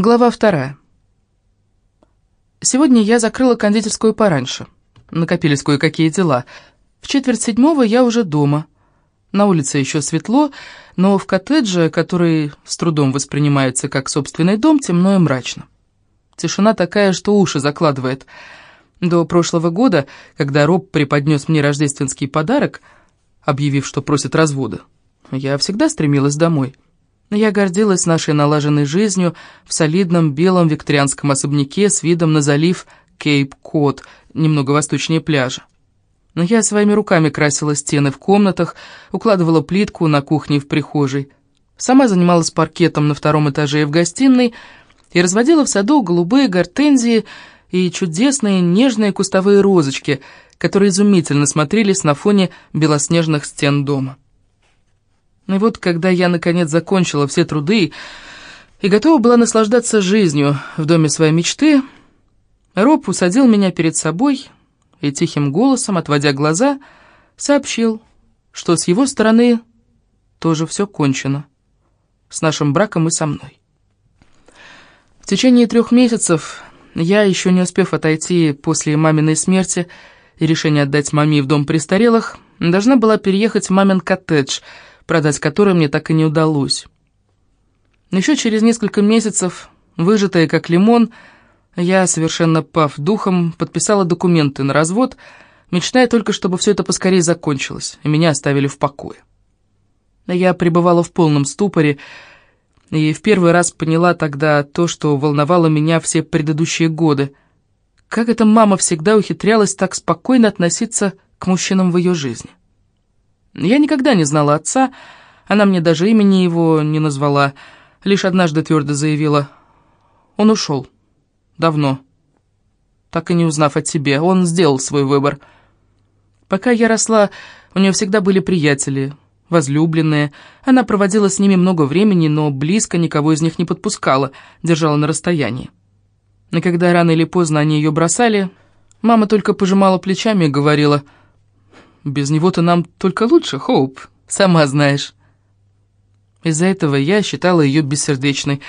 Глава вторая. Сегодня я закрыла кондитерскую пораньше. Накопились кое-какие дела. В четверть седьмого я уже дома. На улице еще светло, но в коттедже, который с трудом воспринимается как собственный дом, темно и мрачно. Тишина такая, что уши закладывает. До прошлого года, когда Роб преподнес мне рождественский подарок, объявив, что просит развода, я всегда стремилась домой. Я гордилась нашей налаженной жизнью в солидном белом викторианском особняке с видом на залив Кейп-Кот, немного восточнее пляжа. Но я своими руками красила стены в комнатах, укладывала плитку на кухне и в прихожей. Сама занималась паркетом на втором этаже и в гостиной, и разводила в саду голубые гортензии и чудесные нежные кустовые розочки, которые изумительно смотрелись на фоне белоснежных стен дома. И вот, когда я, наконец, закончила все труды и готова была наслаждаться жизнью в доме своей мечты, Роб усадил меня перед собой и тихим голосом, отводя глаза, сообщил, что с его стороны тоже все кончено, с нашим браком и со мной. В течение трех месяцев я, еще не успев отойти после маминой смерти и решения отдать маме в дом престарелых, должна была переехать в мамин коттедж — продать который мне так и не удалось. Еще через несколько месяцев, выжатая как лимон, я, совершенно пав духом, подписала документы на развод, мечтая только, чтобы все это поскорее закончилось, и меня оставили в покое. Я пребывала в полном ступоре, и в первый раз поняла тогда то, что волновало меня все предыдущие годы. Как эта мама всегда ухитрялась так спокойно относиться к мужчинам в ее жизни. Я никогда не знала отца, она мне даже имени его не назвала, лишь однажды твердо заявила. Он ушел. Давно. Так и не узнав о тебе, он сделал свой выбор. Пока я росла, у нее всегда были приятели, возлюбленные. Она проводила с ними много времени, но близко никого из них не подпускала, держала на расстоянии. И когда рано или поздно они ее бросали, мама только пожимала плечами и говорила — без него-то нам только лучше, Хоуп, сама знаешь. Из-за этого я считала ее бессердечной,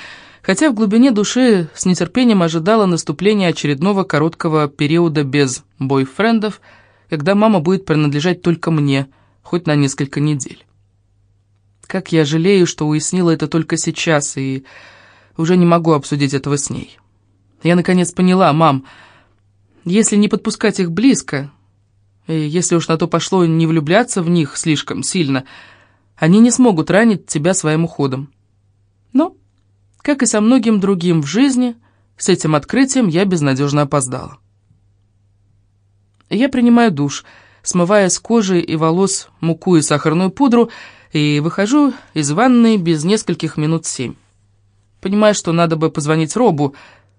хотя в глубине души с нетерпением ожидала наступления очередного короткого периода без бойфрендов, когда мама будет принадлежать только мне, хоть на несколько недель. Как я жалею, что уяснила это только сейчас, и уже не могу обсудить этого с ней. Я наконец поняла, мам, если не подпускать их близко, если уж на то пошло не влюбляться в них слишком сильно, они не смогут ранить тебя своим уходом. Но, как и со многим другим в жизни, с этим открытием я безнадежно опоздала. Я принимаю душ, смывая с кожи и волос муку и сахарную пудру, и выхожу из ванной без нескольких минут семь. Понимаю, что надо бы позвонить Робу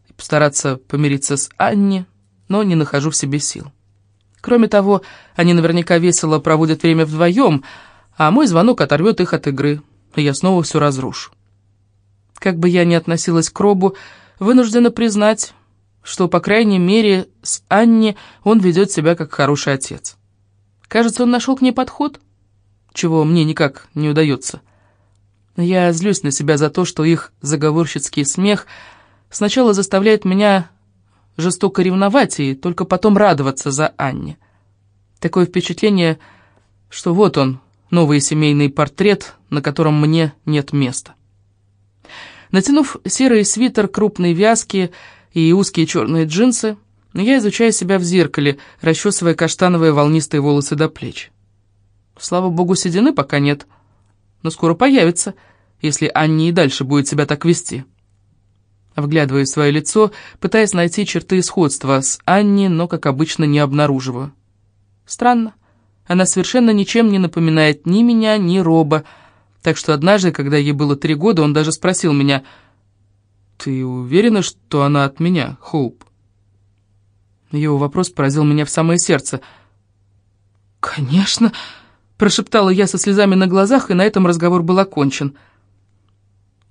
и постараться помириться с Анни, но не нахожу в себе сил. Кроме того, они наверняка весело проводят время вдвоем, а мой звонок оторвет их от игры, и я снова все разрушу. Как бы я ни относилась к Робу, вынуждена признать, что, по крайней мере, с Анни он ведет себя как хороший отец. Кажется, он нашел к ней подход, чего мне никак не удается. Я злюсь на себя за то, что их заговорщицкий смех сначала заставляет меня жестоко ревновать и только потом радоваться за Анне. Такое впечатление, что вот он, новый семейный портрет, на котором мне нет места. Натянув серый свитер крупной вязки и узкие черные джинсы, я изучаю себя в зеркале, расчесывая каштановые волнистые волосы до плеч. Слава богу, седины пока нет, но скоро появится, если Анни и дальше будет себя так вести. Вглядываю в свое лицо, пытаясь найти черты сходства с Анни, но, как обычно, не обнаруживаю. Странно. Она совершенно ничем не напоминает ни меня, ни Роба. Так что однажды, когда ей было три года, он даже спросил меня, «Ты уверена, что она от меня, Хоуп?» Его вопрос поразил меня в самое сердце. «Конечно!» — прошептала я со слезами на глазах, и на этом разговор был окончен.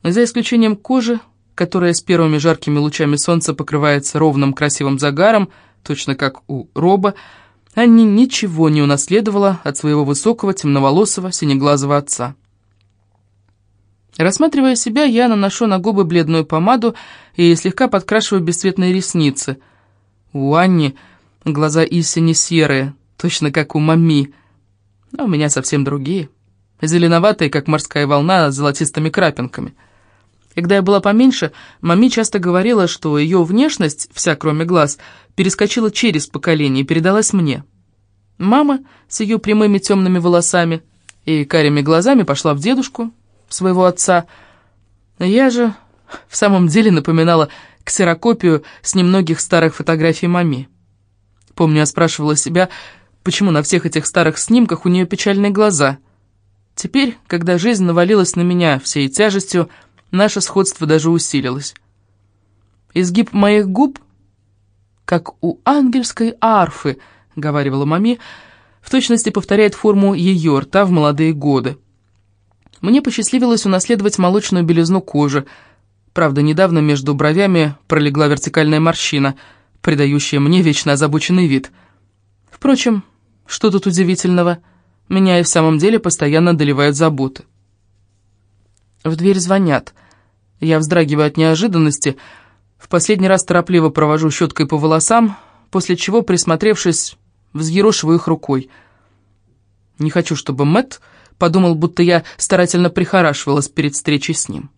За исключением кожи, которая с первыми жаркими лучами солнца покрывается ровным красивым загаром, точно как у Роба, Анни ничего не унаследовала от своего высокого, темноволосого, синеглазого отца. Рассматривая себя, я наношу на губы бледную помаду и слегка подкрашиваю бесцветные ресницы. У Анни глаза истине серые, точно как у мами, а у меня совсем другие, зеленоватые, как морская волна, с золотистыми крапинками. Когда я была поменьше, мами часто говорила, что ее внешность, вся кроме глаз, перескочила через поколение и передалась мне. Мама с ее прямыми темными волосами и карими глазами пошла в дедушку, своего отца. Я же в самом деле напоминала ксерокопию с немногих старых фотографий мами. Помню, я спрашивала себя, почему на всех этих старых снимках у нее печальные глаза. Теперь, когда жизнь навалилась на меня всей тяжестью, наше сходство даже усилилось. Изгиб моих губ, как у ангельской арфы, — говорила мами, — в точности повторяет форму ее рта в молодые годы. Мне посчастливилось унаследовать молочную белизну кожи. Правда, недавно между бровями пролегла вертикальная морщина, придающая мне вечно озабоченный вид. Впрочем, что тут удивительного? Меня и в самом деле постоянно доливают заботы. В дверь звонят. Я вздрагиваю от неожиданности. В последний раз торопливо провожу щеткой по волосам, после чего, присмотревшись, взъерошиваю их рукой. Не хочу, чтобы Мэтт подумал, будто я старательно прихорашивалась перед встречей с ним.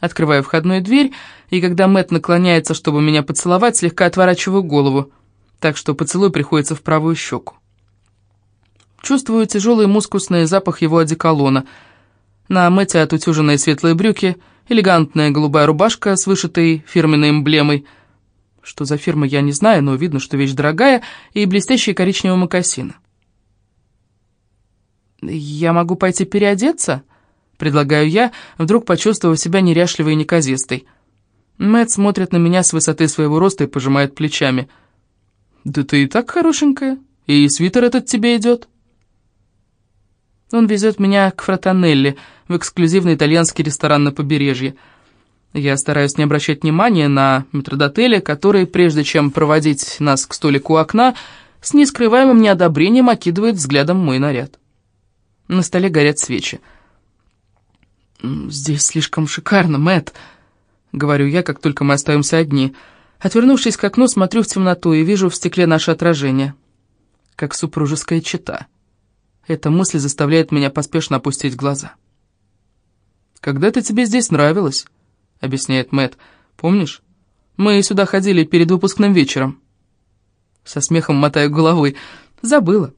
Открываю входную дверь, и когда Мэт наклоняется, чтобы меня поцеловать, слегка отворачиваю голову, так что поцелуй приходится в правую щеку. Чувствую тяжелый мускусный запах его одеколона. На Мэтте отутюженные светлые брюки, элегантная голубая рубашка с вышитой фирменной эмблемой. Что за фирма, я не знаю, но видно, что вещь дорогая, и блестящие коричневые мокасины. «Я могу пойти переодеться?» — предлагаю я, вдруг почувствовав себя неряшливой и неказистой. Мэтт смотрит на меня с высоты своего роста и пожимает плечами. «Да ты и так хорошенькая, и свитер этот тебе идет». Он везет меня к Фратанелли, в эксклюзивный итальянский ресторан на побережье. Я стараюсь не обращать внимания на метродотеля, который, прежде чем проводить нас к столику у окна, с нескрываемым неодобрением окидывает взглядом мой наряд. На столе горят свечи. «Здесь слишком шикарно, Мэт, говорю я, как только мы остаемся одни. Отвернувшись к окну, смотрю в темноту и вижу в стекле наше отражение. Как супружеская чета. Эта мысль заставляет меня поспешно опустить глаза. «Когда-то тебе здесь нравилось», — объясняет Мэт. «Помнишь? Мы сюда ходили перед выпускным вечером». Со смехом мотаю головой. «Забыла.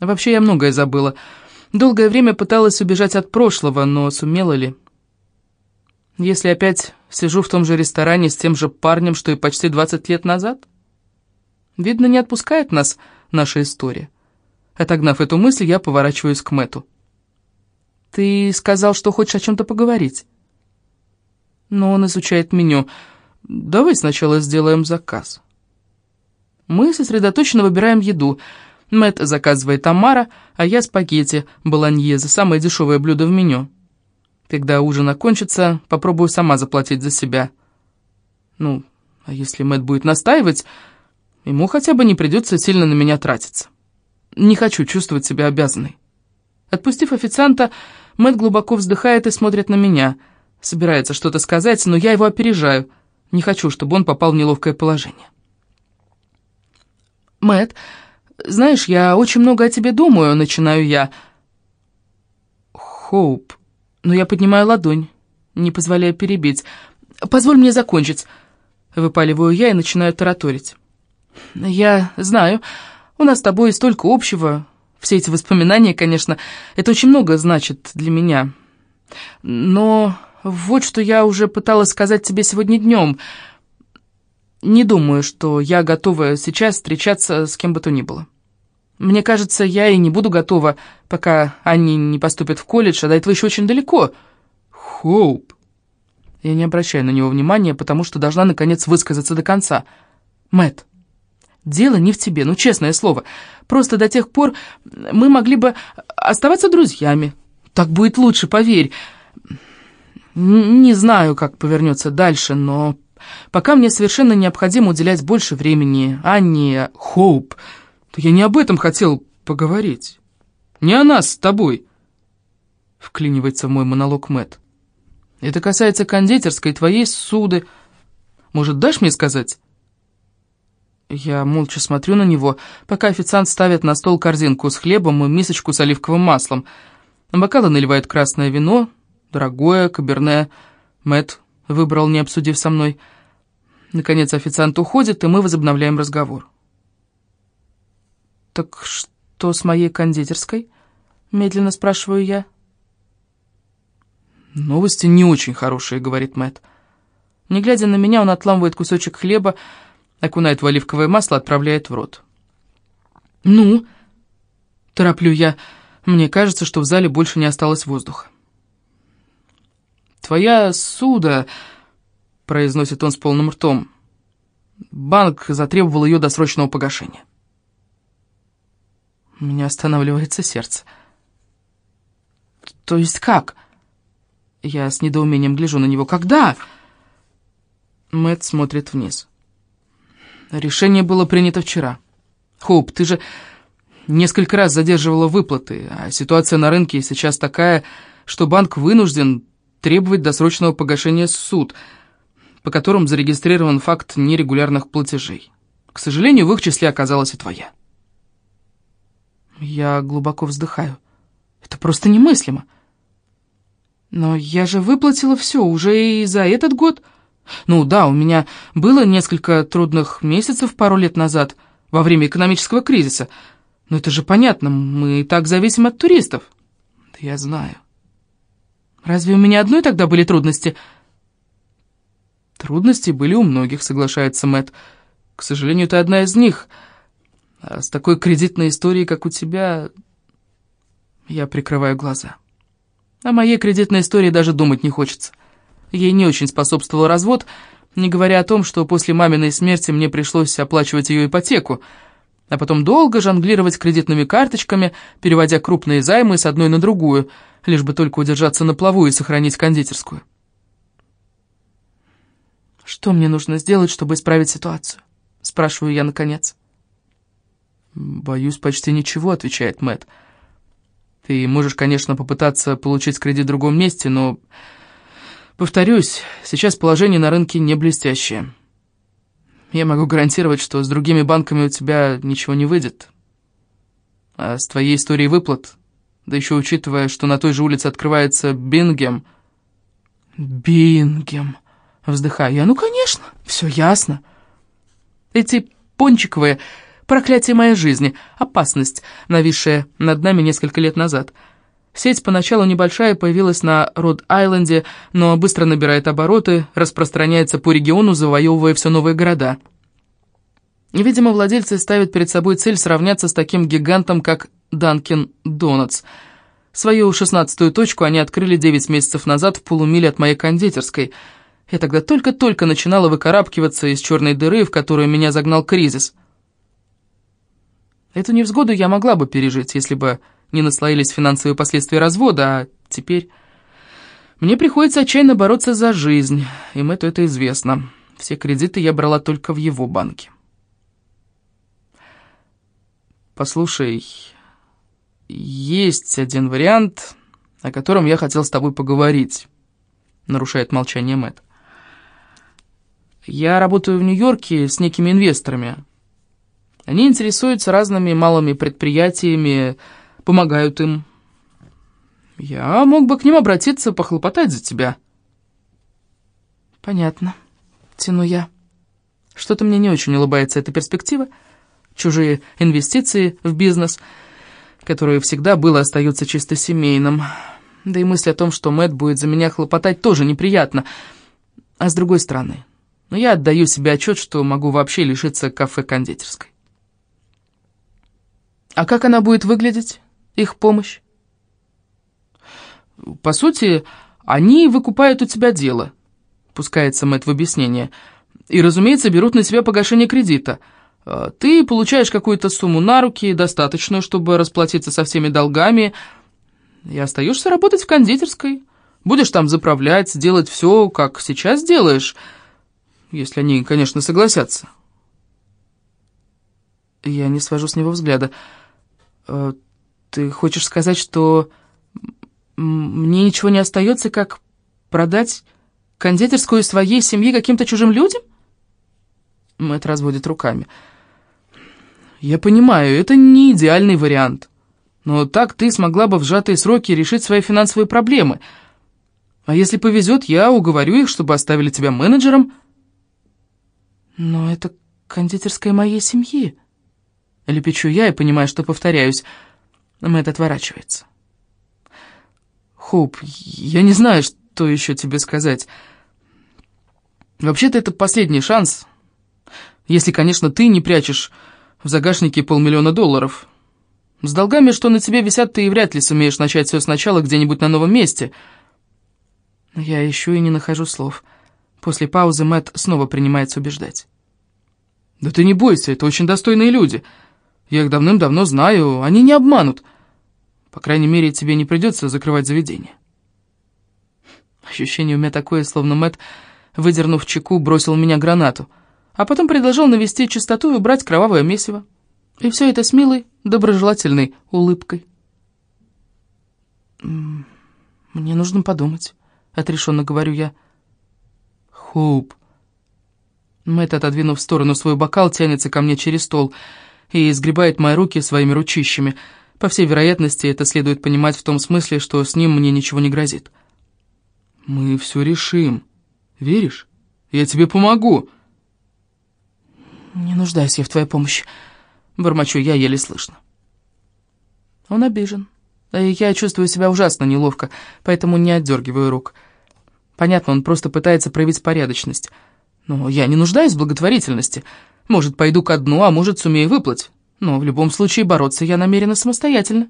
Вообще я многое забыла». Долгое время пыталась убежать от прошлого, но сумела ли? Если опять сижу в том же ресторане с тем же парнем, что и почти 20 лет назад? Видно, не отпускает нас наша история. Отогнав эту мысль, я поворачиваюсь к Мэту. «Ты сказал, что хочешь о чем-то поговорить?» Но он изучает меню. «Давай сначала сделаем заказ». Мы сосредоточенно выбираем еду — Мэт заказывает омара, а я спагетти, болоньезе, самое дешевое блюдо в меню. Когда ужин окончится, попробую сама заплатить за себя. Ну, а если Мэт будет настаивать, ему хотя бы не придется сильно на меня тратиться. Не хочу чувствовать себя обязанной. Отпустив официанта, Мэт глубоко вздыхает и смотрит на меня. Собирается что-то сказать, но я его опережаю. Не хочу, чтобы он попал в неловкое положение. Мэт знаешь, я очень много о тебе думаю, начинаю я. Хоуп. Но я поднимаю ладонь, не позволяя перебить. Позволь мне закончить. Выпаливаю я и начинаю тараторить. Я знаю, у нас с тобой столько общего. Все эти воспоминания, конечно, это очень много значит для меня. Но вот что я уже пыталась сказать тебе сегодня днем — не думаю, что я готова сейчас встречаться с кем бы то ни было. Мне кажется, я и не буду готова, пока они не поступят в колледж, а до этого еще очень далеко. Хоуп. Я не обращаю на него внимания, потому что должна, наконец, высказаться до конца. Мэт, дело не в тебе, ну, честное слово. Просто до тех пор мы могли бы оставаться друзьями. Так будет лучше, поверь. Не знаю, как повернется дальше, но Пока мне совершенно необходимо уделять больше времени Анне Хоуп, то я не об этом хотел поговорить. Не о нас с тобой. вклинивается в мой монолог Мэт. Это касается кондитерской, твоей суды. Может, дашь мне сказать? Я молча смотрю на него, пока официант ставит на стол корзинку с хлебом и мисочку с оливковым маслом. На бокалы наливает красное вино, дорогое, каберне. Мэт выбрал, не обсудив со мной. Наконец официант уходит, и мы возобновляем разговор. «Так что с моей кондитерской?» — медленно спрашиваю я. «Новости не очень хорошие», — говорит Мэт. Не глядя на меня, он отламывает кусочек хлеба, окунает в оливковое масло, отправляет в рот. «Ну?» — тороплю я. Мне кажется, что в зале больше не осталось воздуха. «Твоя суда», — произносит он с полным ртом, — «банк затребовал ее досрочного погашения». У меня останавливается сердце. «То есть как?» Я с недоумением гляжу на него. «Когда?» Мэтт смотрит вниз. Решение было принято вчера. Хоуп, ты же несколько раз задерживала выплаты, а ситуация на рынке сейчас такая, что банк вынужден требовать досрочного погашения суд, по которым зарегистрирован факт нерегулярных платежей. К сожалению, в их числе оказалась и твоя. Я глубоко вздыхаю. Это просто немыслимо. Но я же выплатила все уже и за этот год. Ну да, у меня было несколько трудных месяцев пару лет назад, во время экономического кризиса. Но это же понятно, мы и так зависим от туристов. Да я знаю. Разве у меня одной тогда были трудности? Трудности были у многих, соглашается Мэт. К сожалению, ты одна из них. А с такой кредитной историей, как у тебя, я прикрываю глаза. О моей кредитной истории даже думать не хочется. Ей не очень способствовал развод, не говоря о том, что после маминой смерти мне пришлось оплачивать ее ипотеку, а потом долго жонглировать кредитными карточками, переводя крупные займы с одной на другую, лишь бы только удержаться на плаву и сохранить кондитерскую. «Что мне нужно сделать, чтобы исправить ситуацию?» — спрашиваю я наконец. «Боюсь, почти ничего», — отвечает Мэтт. «Ты можешь, конечно, попытаться получить кредит в другом месте, но Повторюсь, сейчас положение на рынке не блестящее. Я могу гарантировать, что с другими банками у тебя ничего не выйдет. А с твоей историей выплат, да еще учитывая, что на той же улице открывается Бингем... Бингем... Вздыхаю я. Ну, конечно, все ясно. Эти пончиковые... Проклятие моей жизни, опасность, нависшая над нами несколько лет назад — Сеть поначалу небольшая, появилась на Род-Айленде, но быстро набирает обороты, распространяется по региону, завоевывая все новые города. Видимо, владельцы ставят перед собой цель сравняться с таким гигантом, как Данкин Донатс. Свою шестнадцатую точку они открыли девять месяцев назад в полумиле от моей кондитерской. Я тогда только-только начинала выкарабкиваться из черной дыры, в которую меня загнал кризис. Эту невзгоду я могла бы пережить, если бы не наслоились финансовые последствия развода, а теперь... Мне приходится отчаянно бороться за жизнь, и Мэтту это известно. Все кредиты я брала только в его банке. Послушай, есть один вариант, о котором я хотел с тобой поговорить, нарушает молчание Мэтт. Я работаю в Нью-Йорке с некими инвесторами. Они интересуются разными малыми предприятиями, помогают им. Я мог бы к ним обратиться, похлопотать за тебя. Понятно, тяну я. Что-то мне не очень улыбается эта перспектива. Чужие инвестиции в бизнес, которые всегда было остаются чисто семейным. Да и мысль о том, что Мэтт будет за меня хлопотать, тоже неприятно. А с другой стороны, но ну, я отдаю себе отчет, что могу вообще лишиться кафе-кондитерской. А как она будет выглядеть? Их помощь? По сути, они выкупают у тебя дело, пускается Мэтт в объяснение, и, разумеется, берут на себя погашение кредита. А, ты получаешь какую-то сумму на руки, достаточную, чтобы расплатиться со всеми долгами, и остаешься работать в кондитерской. Будешь там заправлять, делать все, как сейчас делаешь, если они, конечно, согласятся. Я не свожу с него взгляда. «Ты хочешь сказать, что мне ничего не остается, как продать кондитерскую своей семьи каким-то чужим людям? Мэтт разводит руками. Я понимаю, это не идеальный вариант. Но так ты смогла бы в сжатые сроки решить свои финансовые проблемы. А если повезет, я уговорю их, чтобы оставили тебя менеджером. Но это кондитерская моей семьи. Лепечу я и понимаю, что повторяюсь. Мэтт отворачивается. Хоуп, я не знаю, что еще тебе сказать. Вообще-то это последний шанс. Если, конечно, ты не прячешь в загашнике полмиллиона долларов. С долгами, что на тебе висят, ты и вряд ли сумеешь начать все сначала где-нибудь на новом месте. Я ищу и не нахожу слов. После паузы Мэтт снова принимается убеждать. «Да ты не бойся, это очень достойные люди. Я их давным-давно знаю, они не обманут. По крайней мере, тебе не придется закрывать заведение». Ощущение у меня такое, словно Мэтт, выдернув чеку, бросил в меня гранату, а потом предложил навести чистоту и убрать кровавое месиво. И все это с милой, доброжелательной улыбкой. «Мне нужно подумать», — отрешенно говорю я. «Хоуп». Мэтт, отодвинув в сторону свой бокал, тянется ко мне через стол и сгребает мои руки своими ручищами. По всей вероятности, это следует понимать в том смысле, что с ним мне ничего не грозит. «Мы все решим. Веришь? Я тебе помогу». «Не нуждаюсь я в твоей помощи», Бормочу я еле слышно. Он обижен. И я чувствую себя ужасно неловко, поэтому не отдергиваю рук. Понятно, он просто пытается проявить порядочность. Но я не нуждаюсь в благотворительности. Может, пойду ко дну, а может, сумею выплыть. Но в любом случае бороться я намерена самостоятельно.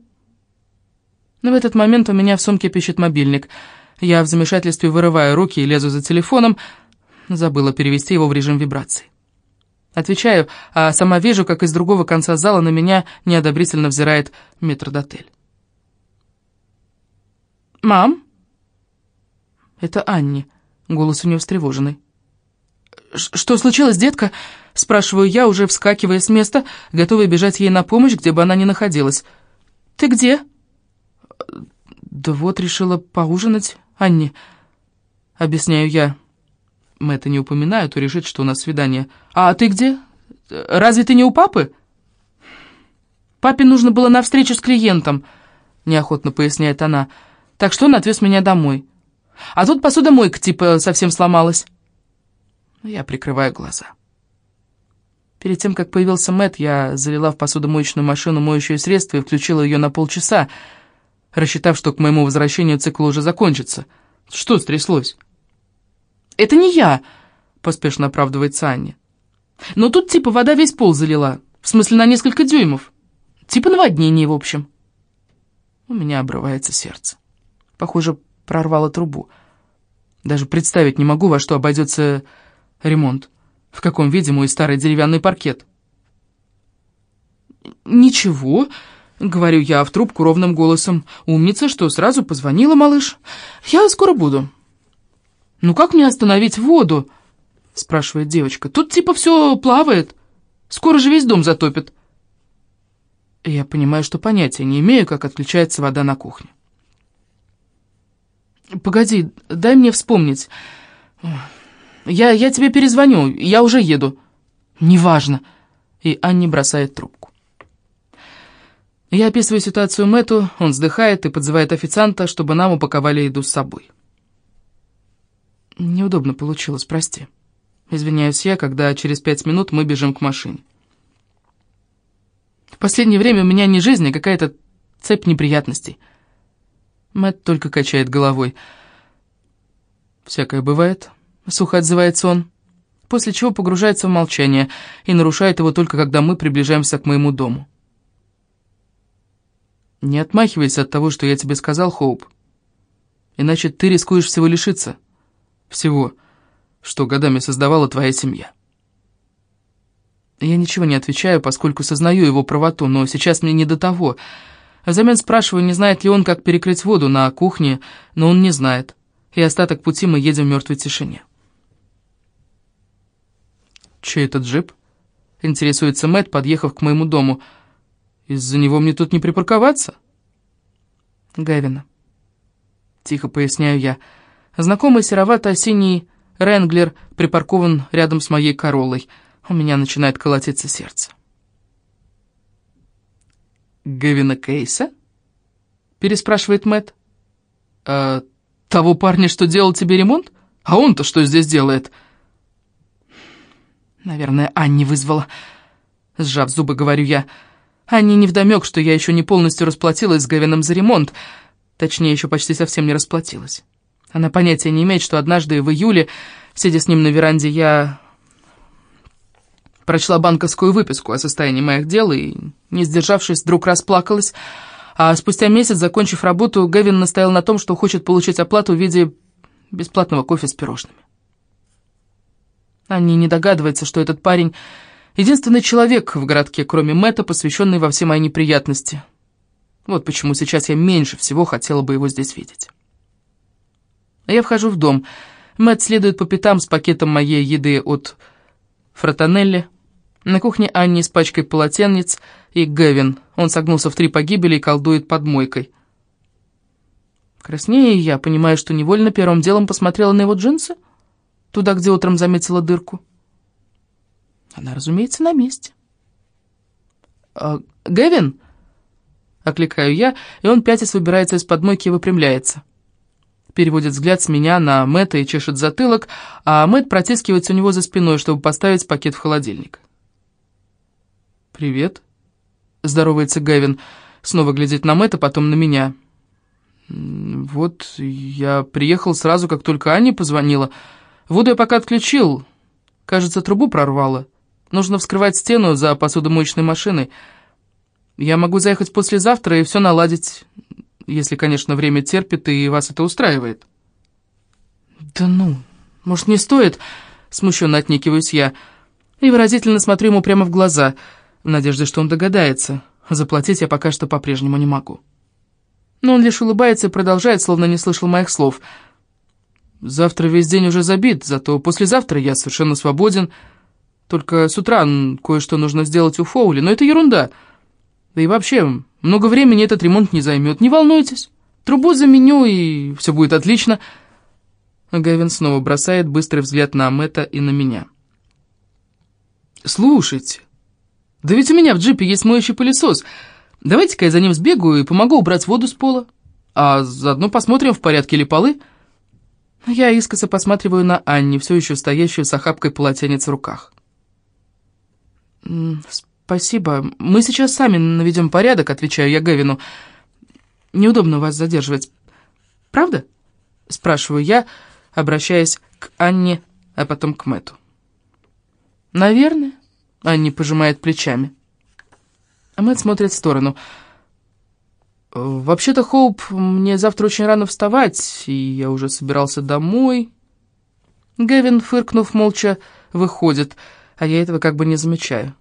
Но в этот момент у меня в сумке пищит мобильник. Я в замешательстве вырываю руки и лезу за телефоном. Забыла перевести его в режим вибрации. Отвечаю, а сама вижу, как из другого конца зала на меня неодобрительно взирает метрдотель. «Мам?» Это Анни. Голос у нее встревоженный. «Что случилось, детка?» Спрашиваю я, уже вскакивая с места, готовая бежать ей на помощь, где бы она ни находилась. «Ты где?» «Да вот, решила поужинать, Анни», — объясняю я. Мы это не упоминают, то решит, что у нас свидание. А ты где? Разве ты не у папы? Папе нужно было на встречу с клиентом, неохотно поясняет она. Так что он отвез меня домой. А тут посудомойка типа совсем сломалась. Я прикрываю глаза. Перед тем, как появился Мэт, я залила в посудомоечную машину моющее средство и включила ее на полчаса, рассчитав, что к моему возвращению цикл уже закончится. Что стряслось? «Это не я», — поспешно оправдывается Аня. «Но тут типа вода весь пол залила, в смысле на несколько дюймов. Типа наводнение, в общем». У меня обрывается сердце. Похоже, прорвало трубу. Даже представить не могу, во что обойдется ремонт. В каком виде мой старый деревянный паркет. «Ничего», — говорю я в трубку ровным голосом. «Умница, что сразу позвонила, малыш. Я скоро буду». «Ну как мне остановить воду?» — спрашивает девочка. «Тут типа все плавает. Скоро же весь дом затопит». Я понимаю, что понятия не имею, как отключается вода на кухне. «Погоди, дай мне вспомнить. Я, я тебе перезвоню, я уже еду». «Неважно». И Анни бросает трубку. Я описываю ситуацию Мэту, он вздыхает и подзывает официанта, чтобы нам упаковали еду с собой. Неудобно получилось, прости. Извиняюсь я, когда через пять минут мы бежим к машине. В последнее время у меня не жизнь, а какая-то цепь неприятностей. Мэтт только качает головой. «Всякое бывает», — сухо отзывается он, после чего погружается в молчание и нарушает его только когда мы приближаемся к моему дому. «Не отмахивайся от того, что я тебе сказал, Хоуп, иначе ты рискуешь всего лишиться» всего, что годами создавала твоя семья. Я ничего не отвечаю, поскольку сознаю его правоту, но сейчас мне не до того. Взамен спрашиваю, не знает ли он, как перекрыть воду на кухне, но он не знает, и остаток пути мы едем в мертвой тишине. «Чей этот джип?» — интересуется Мэтт, подъехав к моему дому. «Из-за него мне тут не припарковаться?» «Гавина». тихо поясняю я. Знакомый серовато-осенний Ренглер припаркован рядом с моей королой. У меня начинает колотиться сердце. «Гевина Кейса?» — переспрашивает Мэтт. «А того парня, что делал тебе ремонт? А он-то что здесь делает?» «Наверное, Анни вызвала», — сжав зубы, говорю я. «Анни невдомёк, что я еще не полностью расплатилась с Гевином за ремонт. Точнее, еще почти совсем не расплатилась. Она понятия не имеет, что однажды в июле, сидя с ним на веранде, я прочла банковскую выписку о состоянии моих дел и, не сдержавшись, вдруг расплакалась, а спустя месяц, закончив работу, Гевин настоял на том, что хочет получить оплату в виде бесплатного кофе с пирожными. Анни не догадывается, что этот парень — единственный человек в городке, кроме Мэтта, посвященный во все мои неприятности. Вот почему сейчас я меньше всего хотела бы его здесь видеть. Я вхожу в дом. Мэтт следует по пятам с пакетом моей еды от Фротанелли. На кухне Анни с пачкой полотенец и Гевин. Он согнулся в три погибели и колдует под мойкой. Краснее я, понимаю, что невольно первым делом посмотрела на его джинсы, туда, где утром заметила дырку. Она, разумеется, на месте. «А, «Гевин?» — окликаю я, и он пятясь выбирается из-под мойки и выпрямляется. Переводит взгляд с меня на Мэтта и чешет затылок, а Мэтт протискивается у него за спиной, чтобы поставить пакет в холодильник. «Привет», — здоровается Гэвин, снова глядит на Мэтта, потом на меня. «Вот, я приехал сразу, как только Аня позвонила. Воду я пока отключил. Кажется, трубу прорвало. Нужно вскрывать стену за посудомоечной машиной. Я могу заехать послезавтра и все наладить, если, конечно, время терпит и вас это устраивает». «Да ну, может, не стоит?» — смущенно отнекиваюсь я. И выразительно смотрю ему прямо в глаза — в надежде, что он догадается. Заплатить я пока что по-прежнему не могу. Но он лишь улыбается и продолжает, словно не слышал моих слов. «Завтра весь день уже забит, зато послезавтра я совершенно свободен. Только с утра кое-что нужно сделать у Фоули, но это ерунда. Да и вообще, много времени этот ремонт не займет. Не волнуйтесь, трубу заменю, и все будет отлично». Гавин снова бросает быстрый взгляд на Мэтта и на меня. «Слушайте, «Да ведь у меня в джипе есть моющий пылесос. Давайте-ка я за ним сбегаю и помогу убрать воду с пола. А заодно посмотрим, в порядке ли полы». Я искоса посматриваю на Анни, все еще стоящую с охапкой полотенец в руках. «Спасибо. Мы сейчас сами наведем порядок», — отвечаю я Гевину. «Неудобно вас задерживать. Правда?» — спрашиваю я, обращаясь к Анне, а потом к Мэту. «Наверное». Анни пожимает плечами. А Мэтт смотрит в сторону. «Вообще-то, Хоуп, мне завтра очень рано вставать, и я уже собирался домой». Гевин, фыркнув молча, выходит, а я этого как бы не замечаю.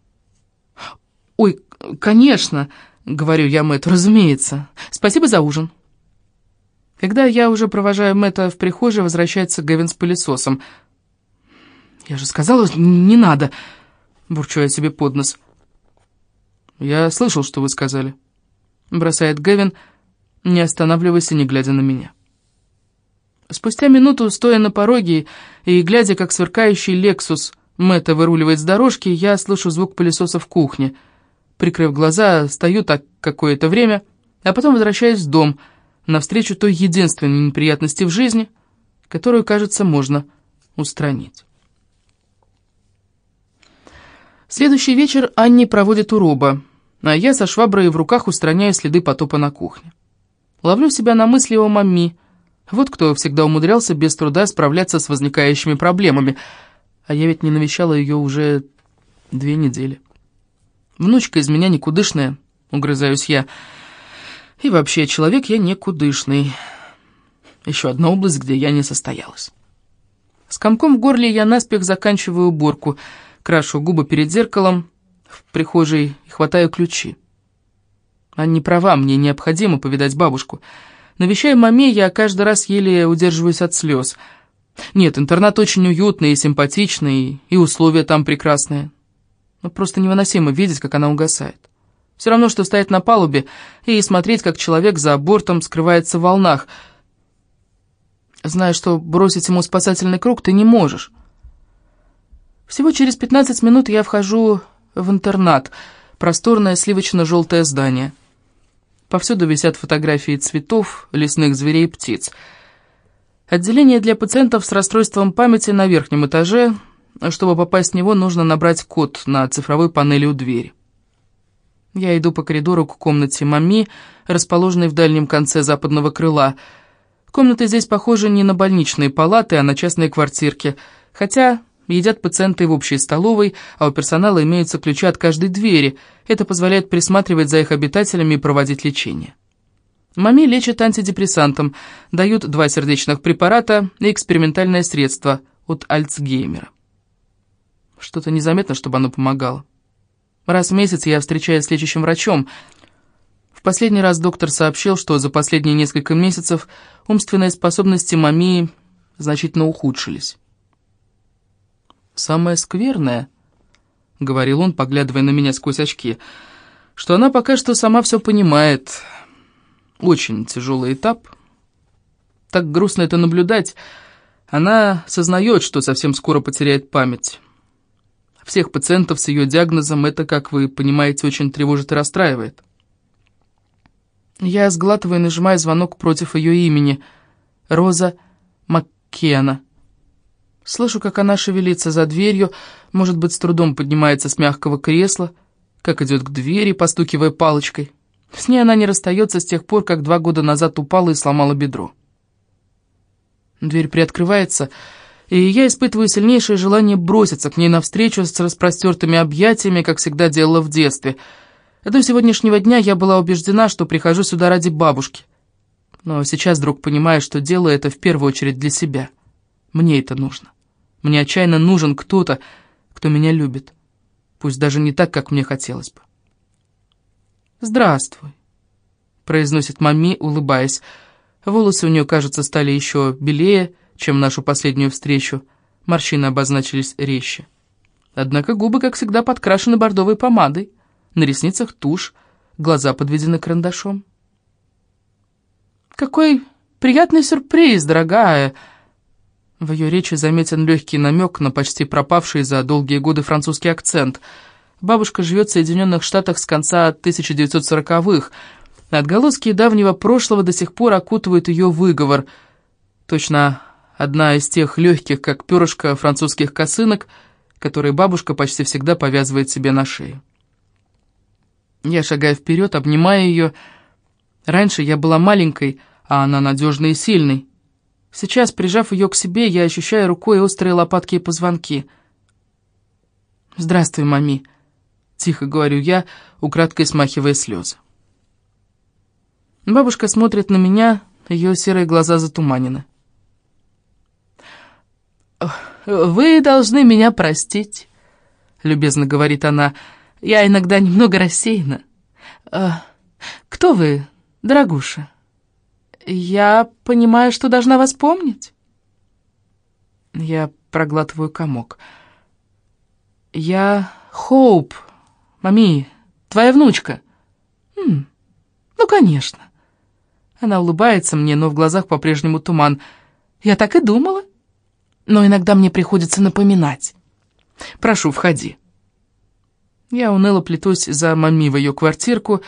«Ой, конечно!» — говорю я Мэтту, «разумеется. Спасибо за ужин». Когда я уже провожаю Мэтта в прихожей, возвращается Гевин с пылесосом. «Я же сказала, не надо!» бурчу я себе под нос. «Я слышал, что вы сказали», — бросает Гэвин, не останавливаясь и не глядя на меня. Спустя минуту, стоя на пороге и глядя, как сверкающий «Лексус» Мэтта выруливает с дорожки, я слышу звук пылесоса в кухне. Прикрыв глаза, стою так какое-то время, а потом возвращаюсь в дом, навстречу той единственной неприятности в жизни, которую, кажется, можно устранить. Следующий вечер Анни проводит у Роба, а я со шваброй в руках устраняю следы потопа на кухне. Ловлю себя на мысли о мамми. Вот кто всегда умудрялся без труда справляться с возникающими проблемами, а я ведь не навещала ее уже две недели. Внучка из меня никудышная, угрызаюсь я. И вообще, человек я никудышный. Еще одна область, где я не состоялась. С комком в горле я наспех заканчиваю уборку — крашу губы перед зеркалом в прихожей и хватаю ключи. Она не права, мне необходимо повидать бабушку. Навещая маме, я каждый раз еле удерживаюсь от слез. Нет, интернат очень уютный и симпатичный, и условия там прекрасные. Но просто невыносимо видеть, как она угасает. Все равно, что стоять на палубе и смотреть, как человек за бортом скрывается в волнах. зная, что бросить ему спасательный круг ты не можешь. Всего через 15 минут я вхожу в интернат, просторное сливочно-желтое здание. Повсюду висят фотографии цветов, лесных зверей, птиц. Отделение для пациентов с расстройством памяти на верхнем этаже. Чтобы попасть в него, нужно набрать код на цифровой панели у двери. Я иду по коридору к комнате Мами, расположенной в дальнем конце западного крыла. Комнаты здесь похожи не на больничные палаты, а на частные квартирки, хотя едят пациенты в общей столовой, а у персонала имеются ключи от каждой двери. Это позволяет присматривать за их обитателями и проводить лечение. Мами лечат антидепрессантом, дают два сердечных препарата и экспериментальное средство от Альцгеймера. Что-то незаметно, чтобы оно помогало. Раз в месяц я встречаюсь с лечащим врачом. В последний раз доктор сообщил, что за последние несколько месяцев умственные способности Мамии значительно ухудшились. «Самое скверное», — говорил он, поглядывая на меня сквозь очки, — «что она пока что сама все понимает. Очень тяжелый этап. Так грустно это наблюдать. Она сознает, что совсем скоро потеряет память». Всех пациентов с ее диагнозом это, как вы понимаете, очень тревожит и расстраивает. Я сглатываю и нажимаю звонок против ее имени. Роза Маккена. Слышу, как она шевелится за дверью, может быть, с трудом поднимается с мягкого кресла, как идет к двери, постукивая палочкой. С ней она не расстается с тех пор, как два года назад упала и сломала бедро. Дверь приоткрывается, и я испытываю сильнейшее желание броситься к ней навстречу с распростертыми объятиями, как всегда делала в детстве. До сегодняшнего дня я была убеждена, что прихожу сюда ради бабушки. Но сейчас вдруг понимаю, что делаю это в первую очередь для себя. Мне это нужно. Мне отчаянно нужен кто-то, кто меня любит. Пусть даже не так, как мне хотелось бы. «Здравствуй», — произносит Мами, улыбаясь. Волосы у нее, кажется, стали еще белее, — чем нашу последнюю встречу. Морщины обозначились резче. Однако губы, как всегда, подкрашены бордовой помадой. На ресницах тушь, глаза подведены карандашом. «Какой приятный сюрприз, дорогая!» В ее речи заметен легкий намек на почти пропавший за долгие годы французский акцент. Бабушка живет в Соединенных Штатах с конца 1940-х. Отголоски давнего прошлого до сих пор окутывают ее выговор. Точно одна из тех легких, как перышко французских косынок, которые бабушка почти всегда повязывает себе на шею. Я шагаю вперед, обнимая ее. Раньше я была маленькой, а она надежной и сильной. Сейчас, прижав ее к себе, я ощущаю рукой острые лопатки и позвонки. «Здравствуй, мами», — тихо говорю я, украдкой смахивая слезы. Бабушка смотрит на меня, ее серые глаза затуманены. «Вы должны меня простить», — любезно говорит она. «Я иногда немного рассеяна». А, «Кто вы, дорогуша?» «Я понимаю, что должна вас помнить». Я проглатываю комок. «Я Хоуп, мами, твоя внучка». «Хм, ну, конечно». Она улыбается мне, но в глазах по-прежнему туман. «Я так и думала» но иногда мне приходится напоминать. Прошу, входи». Я уныло плетусь за мами в ее квартирку,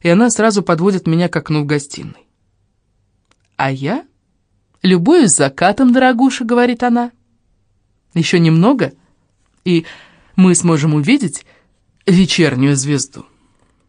и она сразу подводит меня к окну в гостиной. «А я любуюсь закатом, дорогуша», — говорит она. «Еще немного, и мы сможем увидеть вечернюю звезду».